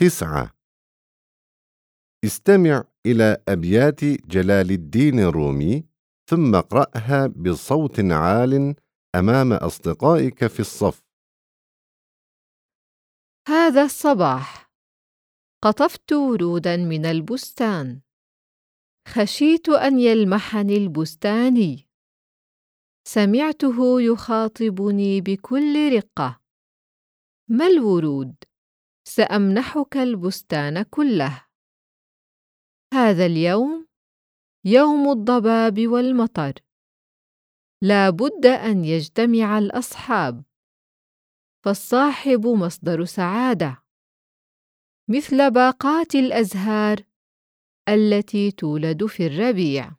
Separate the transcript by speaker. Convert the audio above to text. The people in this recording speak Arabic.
Speaker 1: تسعة. استمع إلى أبيات جلال الدين الرومي ثم اقرأها بصوت عال أمام أصدقائك في الصف.
Speaker 2: هذا الصباح قطفت ورودا من البستان. خشيت أن يلمحني البستاني سمعته يخاطبني بكل رقة. ما الورود؟ سأمنحك البستان كله. هذا اليوم يوم الضباب والمطر. لا بد أن يجتمع الأصحاب. فالصاحب مصدر سعادة. مثل باقات الأزهار التي تولد في الربيع.